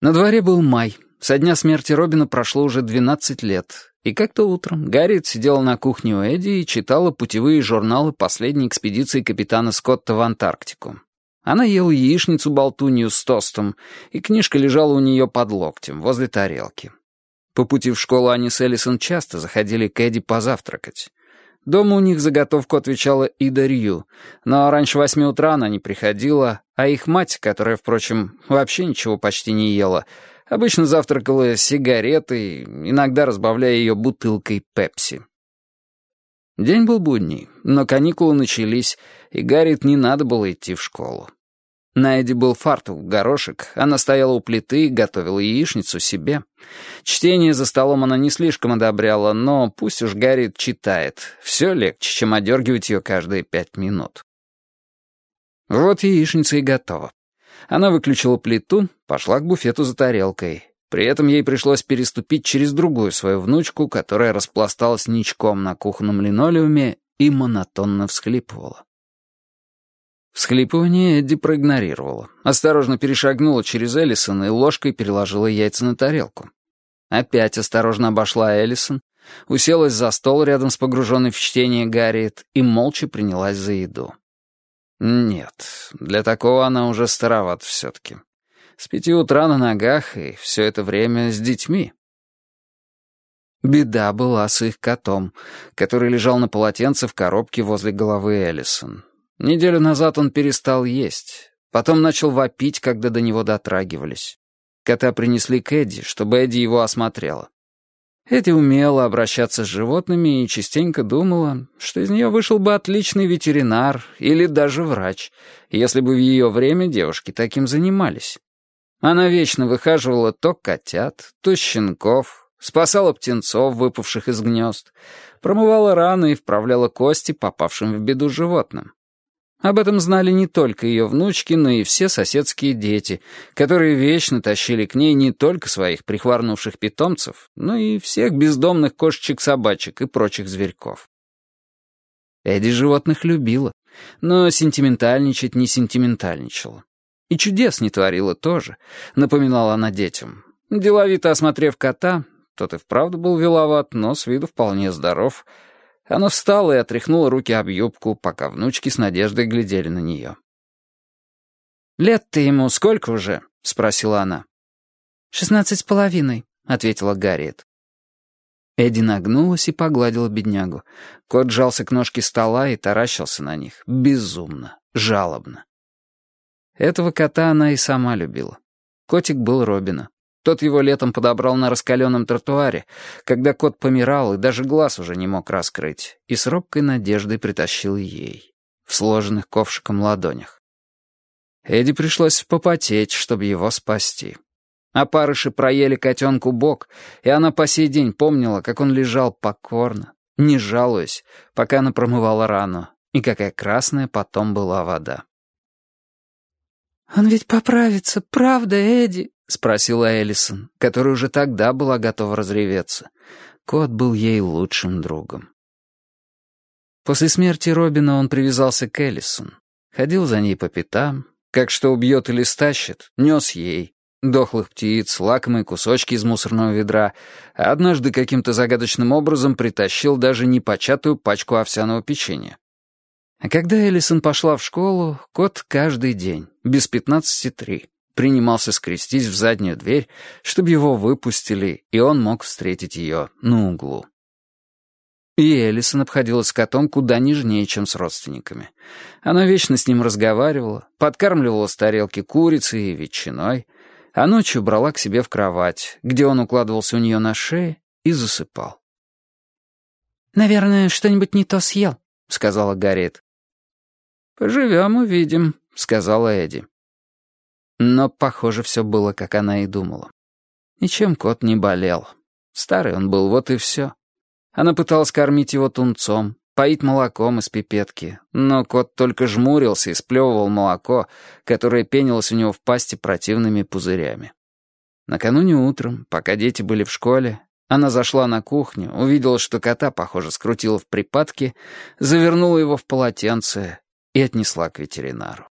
На дворе был май. Со дня смерти Робина прошло уже 12 лет. И как-то утром Гарриет сидела на кухне у Эдди и читала путевые журналы последней экспедиции капитана Скотта в Антарктику. Она ела яичницу-болтунью с тостом, и книжка лежала у нее под локтем, возле тарелки. По пути в школу они с Эллисон часто заходили к Эдди позавтракать. Дома у них заготовку отвечала Ида Рью, но раньше восьми утра она не приходила, а их мать, которая, впрочем, вообще ничего почти не ела, обычно завтракала сигаретой, иногда разбавляя ее бутылкой пепси. День был будний, но каникулы начались, и Гаррит не надо было идти в школу. На Эдди был фартук, горошек, она стояла у плиты и готовила яичницу себе. Чтение за столом она не слишком одобряла, но пусть уж Гарри читает. Все легче, чем одергивать ее каждые пять минут. Вот яичница и готова. Она выключила плиту, пошла к буфету за тарелкой. При этом ей пришлось переступить через другую свою внучку, которая распласталась ничком на кухонном линолеуме и монотонно всхлипывала. Всхлипывание Эдди проигнорировала. Осторожно перешагнула через Эллисон и ложкой переложила яйца на тарелку. Опять осторожно обошла Эллисон, уселась за стол рядом с погруженной в чтение Гарриет и молча принялась за еду. Нет, для такого она уже староват все-таки. С пяти утра на ногах и все это время с детьми. Беда была с их котом, который лежал на полотенце в коробке возле головы Эллисон. Неделю назад он перестал есть, потом начал вопить, когда до него дотрагивались. Кота принесли к Эдди, чтобы Эдди его осмотрела. Эдди умела обращаться с животными и частенько думала, что из нее вышел бы отличный ветеринар или даже врач, если бы в ее время девушки таким занимались. Она вечно выхаживала то котят, то щенков, спасала птенцов, выпавших из гнезд, промывала раны и вправляла кости попавшим в беду животным. Об этом знали не только ее внучки, но и все соседские дети, которые вечно тащили к ней не только своих прихворнувших питомцев, но и всех бездомных кошечек-собачек и прочих зверьков. Эдди животных любила, но сентиментальничать не сентиментальничала. И чудес не творила тоже, напоминала она детям. Деловито осмотрев кота, тот и вправду был виноват, но с виду вполне здоров — она встала и отряхнула руки об юбку, пока внучки с надеждой глядели на нее. «Лет-то ему сколько уже?» — спросила она. «Шестнадцать с половиной», — ответила Гарриет. Эдди нагнулась и погладила беднягу. Кот жался к ножке стола и таращился на них. Безумно, жалобно. Этого кота она и сама любила. Котик был Робина. Тот его летом подобрал на раскаленном тротуаре, когда кот помирал и даже глаз уже не мог раскрыть, и с робкой надеждой притащил ей, в сложенных ковшиком ладонях. Эдди пришлось попотеть, чтобы его спасти. А парыши проели котенку бок, и она по сей день помнила, как он лежал покорно, не жалуясь, пока она промывала рану, и какая красная потом была вода. «Он ведь поправится, правда, Эдди?» — спросила Эллисон, которая уже тогда была готова разреветься. Кот был ей лучшим другом. После смерти Робина он привязался к Эллисон. Ходил за ней по пятам, как что убьет или стащит, нес ей. Дохлых птиц, лакомые кусочки из мусорного ведра, а однажды каким-то загадочным образом притащил даже непочатую пачку овсяного печенья. А когда Эллисон пошла в школу, кот каждый день, без пятнадцати три, принимался скрестись в заднюю дверь, чтобы его выпустили, и он мог встретить ее на углу. И Элисон обходилась с котом куда нежнее, чем с родственниками. Она вечно с ним разговаривала, подкармливала с тарелки курицей и ветчиной, а ночью брала к себе в кровать, где он укладывался у нее на шее и засыпал. «Наверное, что-нибудь не то съел», — сказала Гарриет. «Поживем, увидим», — сказала Эдди. Но, похоже, все было, как она и думала. Ничем кот не болел. Старый он был, вот и все. Она пыталась кормить его тунцом, поить молоком из пипетки, но кот только жмурился и сплевывал молоко, которое пенилось у него в пасти противными пузырями. Накануне утром, пока дети были в школе, она зашла на кухню, увидела, что кота, похоже, скрутила в припадке, завернула его в полотенце и отнесла к ветеринару.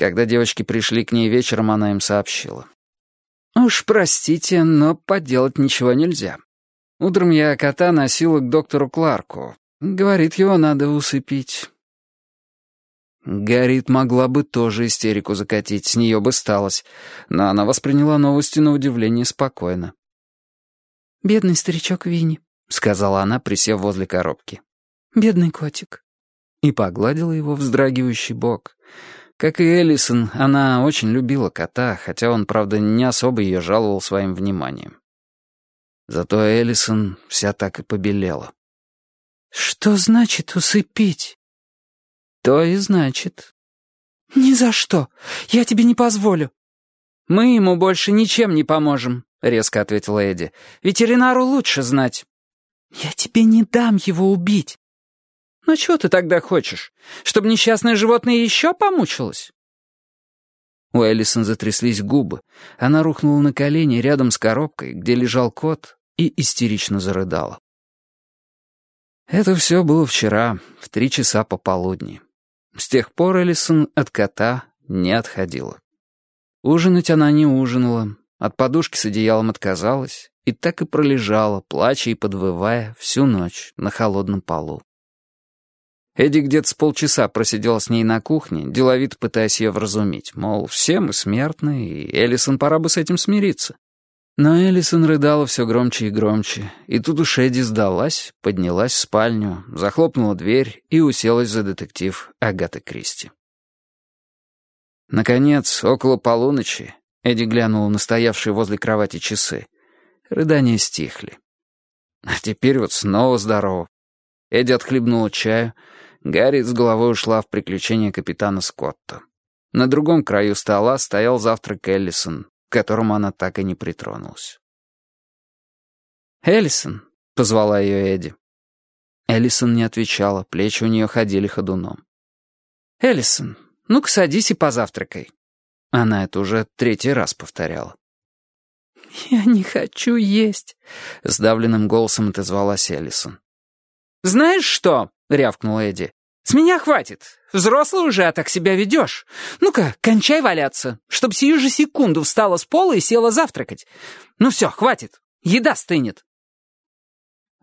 Когда девочки пришли к ней вечером, она им сообщила. «Уж простите, но поделать ничего нельзя. Утром я кота носила к доктору Кларку. Говорит, его надо усыпить». Гарит могла бы тоже истерику закатить, с нее бы сталось, но она восприняла новости на удивление спокойно. «Бедный старичок Винни», — сказала она, присев возле коробки. «Бедный котик». И погладила его вздрагивающий бок. Как и Эллисон, она очень любила кота, хотя он, правда, не особо ее жаловал своим вниманием. Зато Эллисон вся так и побелела. «Что значит усыпить?» «То и значит». «Ни за что! Я тебе не позволю!» «Мы ему больше ничем не поможем», — резко ответила Эдди. «Ветеринару лучше знать». «Я тебе не дам его убить». «Ну чего ты тогда хочешь? Чтобы несчастное животное еще помучилось?» У Эллисон затряслись губы. Она рухнула на колени рядом с коробкой, где лежал кот, и истерично зарыдала. Это все было вчера, в три часа пополудни. С тех пор Эллисон от кота не отходила. Ужинать она не ужинала, от подушки с одеялом отказалась и так и пролежала, плача и подвывая, всю ночь на холодном полу. Эдди где-то с полчаса просидел с ней на кухне, деловито пытаясь ее вразумить, мол, все мы смертны, и Эллисон пора бы с этим смириться. Но Эллисон рыдала все громче и громче, и тут уж Эдди сдалась, поднялась в спальню, захлопнула дверь и уселась за детектив Агаты Кристи. Наконец, около полуночи, Эдди глянула на стоявшие возле кровати часы. Рыдания стихли. А теперь вот снова здорово. Эдди отхлебнула чаю. Гарри с головой ушла в приключения капитана Скотта. На другом краю стола стоял завтрак Эллисон, к которому она так и не притронулась. «Эллисон», — позвала ее Эдди. Эллисон не отвечала, плечи у нее ходили ходуном. «Эллисон, ну-ка садись и позавтракай». Она это уже третий раз повторяла. «Я не хочу есть», — сдавленным голосом отозвалась Эллисон. «Знаешь что?» — рявкнул Эдди. «С меня хватит. Взрослый уже, а так себя ведешь. Ну-ка, кончай валяться, чтоб сию же секунду встала с пола и села завтракать. Ну все, хватит. Еда стынет».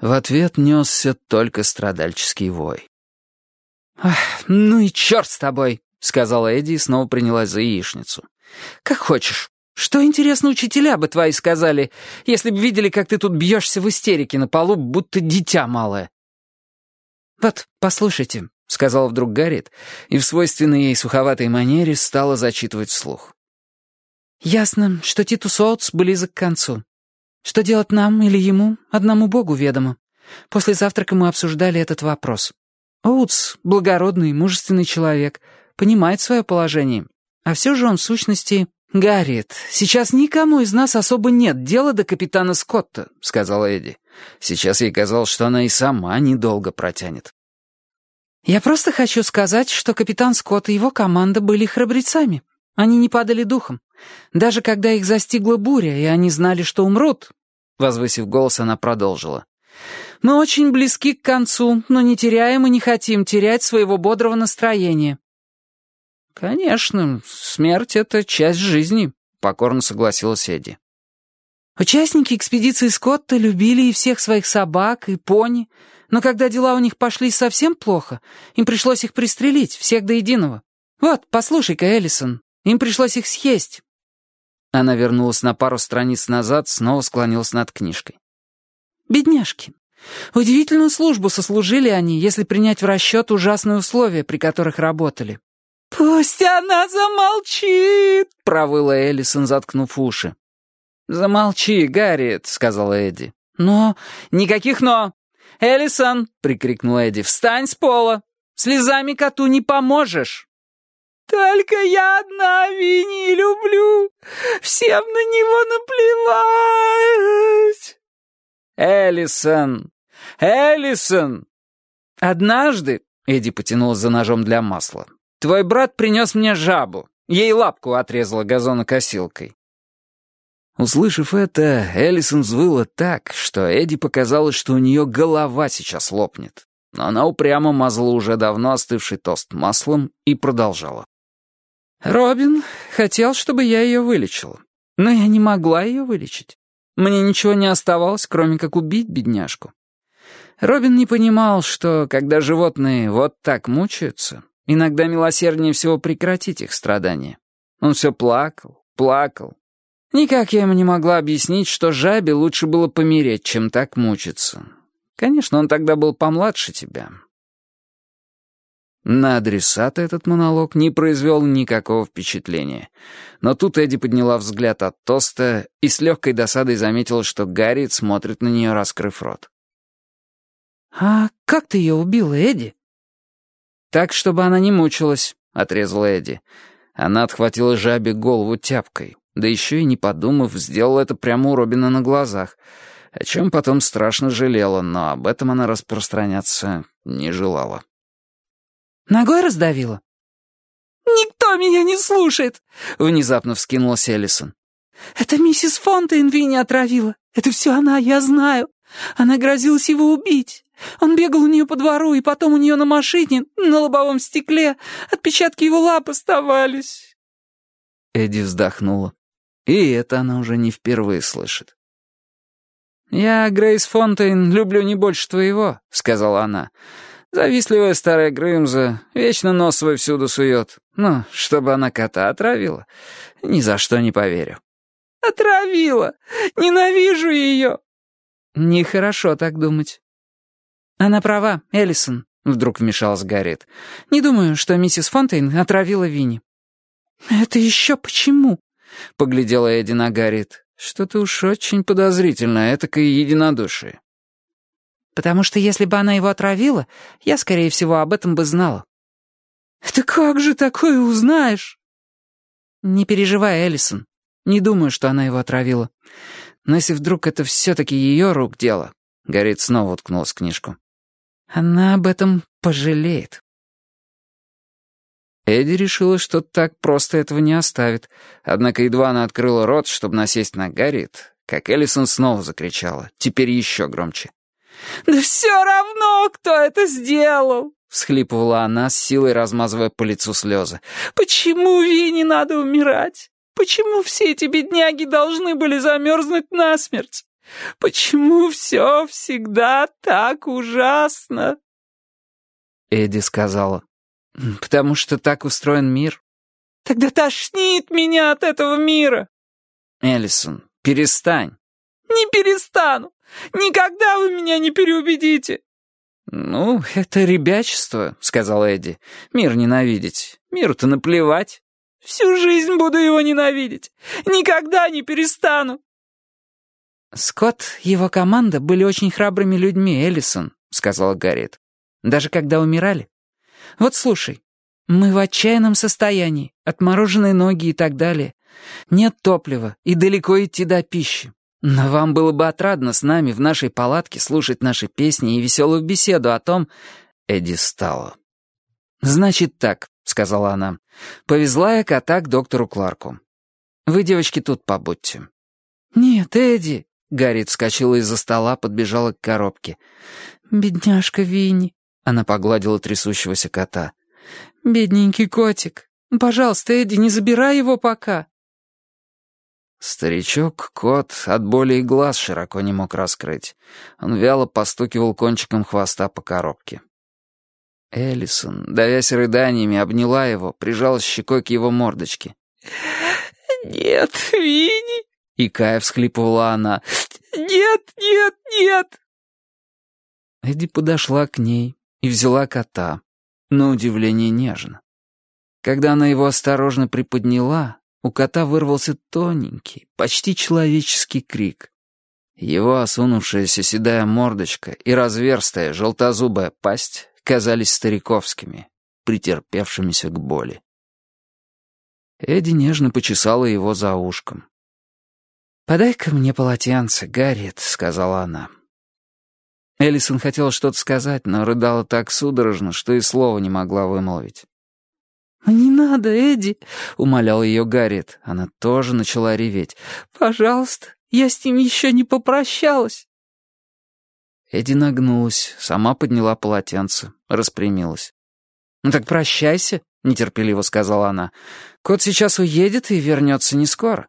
В ответ несся только страдальческий вой. «Ах, ну и черт с тобой», — сказала Эдди и снова принялась за яичницу. «Как хочешь. Что, интересно, учителя бы твои сказали, если бы видели, как ты тут бьешься в истерике на полу, будто дитя малое?» «Вот, послушайте», — сказала вдруг Гарриет, и в свойственной ей суховатой манере стала зачитывать вслух. «Ясно, что Титус Оутс близок к концу. Что делать нам или ему, одному Богу ведомо. После завтрака мы обсуждали этот вопрос. Оутс — благородный, мужественный человек, понимает свое положение. А все же он, в сущности, «Гарриет, сейчас никому из нас особо нет дела до капитана Скотта», — сказала Эдди. Сейчас ей казалось, что она и сама недолго протянет. «Я просто хочу сказать, что капитан Скотт и его команда были храбрецами. Они не падали духом. Даже когда их застигла буря, и они знали, что умрут...» Возвысив голос, она продолжила. «Мы очень близки к концу, но не теряем и не хотим терять своего бодрого настроения. «Конечно, смерть — это часть жизни», — покорно согласилась Эдди. Участники экспедиции Скотта любили и всех своих собак, и пони, но когда дела у них пошли совсем плохо, им пришлось их пристрелить, всех до единого. Вот, послушай-ка, Эллисон, им пришлось их съесть». Она вернулась на пару страниц назад, снова склонилась над книжкой. «Бедняжки. Удивительную службу сослужили они, если принять в расчет ужасные условия, при которых работали. «Пусть она замолчит!» — провыла Эллисон, заткнув уши. «Замолчи, Гарриет», — сказала Эдди. «Но...» «Никаких «но». «Эллисон!» — прикрикнула Эдди. «Встань с пола! Слезами коту не поможешь!» «Только я одна Винни люблю! Всем на него наплевать!» «Эллисон! Эллисон!» «Однажды...» — Эдди потянулась за ножом для масла. Твой брат принес мне жабу. Ей лапку отрезала газонокосилкой». Услышав это, Эллисон взвыла так, что Эдди показалось, что у нее голова сейчас лопнет. Но она упрямо мазала уже давно остывший тост маслом и продолжала. Робин хотел, чтобы я ее вылечил, но я не могла ее вылечить. Мне ничего не оставалось, кроме как убить бедняжку. Робин не понимал, что, когда животные вот так мучаются, иногда милосерднее всего прекратить их страдания. Он все плакал, плакал. Никак я ему не могла объяснить, что жабе лучше было помереть, чем так мучиться. Конечно, он тогда был помладше тебя. На адресата этот монолог не произвел никакого впечатления. Но тут Эдди подняла взгляд от тоста и с легкой досадой заметила, что Гарриет смотрит на нее, раскрыв рот. «А как ты ее убила, Эдди?» «Так, чтобы она не мучилась», — отрезала Эдди. Она отхватила жабе голову тяпкой, да еще и не подумав, сделала это прямо у Робина на глазах, о чем потом страшно жалела, но об этом она распространяться не желала. «Ногой раздавила?» «Никто меня не слушает!» — внезапно вскинулась Эллисон. «Это миссис Фонтейн Винни отравила. Это все она, я знаю. Она грозилась его убить. Он бегал у нее по двору, и потом у нее на машине, на лобовом стекле, отпечатки его лап оставались». Эдди вздохнула. И это она уже не впервые слышит. «Я, Грейс Фонтейн, люблю не больше твоего», — сказала она. «Завистливая старая Грымза вечно нос свой всюду сует. Ну, чтобы она кота отравила, ни за что не поверю». «Отравила! Ненавижу ее!» «Нехорошо так думать». «Она права, Эллисон», — вдруг вмешалась Гарриет. «Не думаю, что миссис Фонтейн отравила Винни». «Это еще почему?» — поглядела Эдди на Гарриет. «Что-то уж очень подозрительно, этакое единодушие». «Потому что если бы она его отравила, я, скорее всего, об этом бы знала». «Это как же такое узнаешь?» «Не переживай, Эллисон. Не думаю, что она его отравила. Но если вдруг это все-таки ее рук дело...» Гарриет снова уткнулась книжку. Она об этом пожалеет. Эдди решила, что так просто этого не оставит. Однако едва она открыла рот, чтобы насесть на Гарриет, как Эллисон снова закричала, теперь еще громче. «Да все равно, кто это сделал!» — всхлипывала она, с силой размазывая по лицу слезы. «Почему Вине надо умирать? Почему все эти бедняги должны были замерзнуть насмерть? Почему все всегда так ужасно?» Эдди сказала, «Потому что так устроен мир». «Тогда тошнит меня от этого мира». «Эллисон, перестань». «Не перестану. Никогда вы меня не переубедите». «Ну, это ребячество», — сказал Эдди. «Мир ненавидеть. Миру-то наплевать». «Всю жизнь буду его ненавидеть. Никогда не перестану». «Скотт его команда были очень храбрыми людьми, Эллисон», — сказала Гарриет. «Даже когда умирали. Вот слушай, мы в отчаянном состоянии, отмороженные ноги и так далее. Нет топлива и далеко идти до пищи. Но вам было бы отрадно с нами в нашей палатке слушать наши песни и веселую беседу о том...» Эдди стала. «Значит так», — сказала она. «Повезла я кота к доктору Кларку. Вы, девочки, тут побудьте». «Нет, Эдди», Гарри вскочила из-за стола, подбежала к коробке. «Бедняжка Винни», — она погладила трясущегося кота. «Бедненький котик. Пожалуйста, Эдди, не забирай его пока». Старичок-кот от боли и глаз широко не мог раскрыть. Он вяло постукивал кончиком хвоста по коробке. Эллисон, давясь рыданиями, обняла его, прижалась щекой к его мордочке. «Нет, Винни!» — икая всхлипывала она. «Нет, нет, нет!» Эдди подошла к ней и взяла кота, на удивление нежно. Когда она его осторожно приподняла, у кота вырвался тоненький, почти человеческий крик. Его осунувшаяся седая мордочка и разверстая желтозубая пасть казались стариковскими, претерпевшимися к боли. Эдди нежно почесала его за ушком. «Подай-ка мне полотенце, Гарриет», — сказала она. Эллисон хотела что-то сказать, но рыдала так судорожно, что и слова не могла вымолвить. «Не надо, Эдди», — умолял ее Гарриет. Она тоже начала реветь. «Пожалуйста, я с ним еще не попрощалась». Эдди нагнулась, сама подняла полотенце, распрямилась. «Ну так прощайся», — нетерпеливо сказала она. «Кот сейчас уедет и вернется не скоро».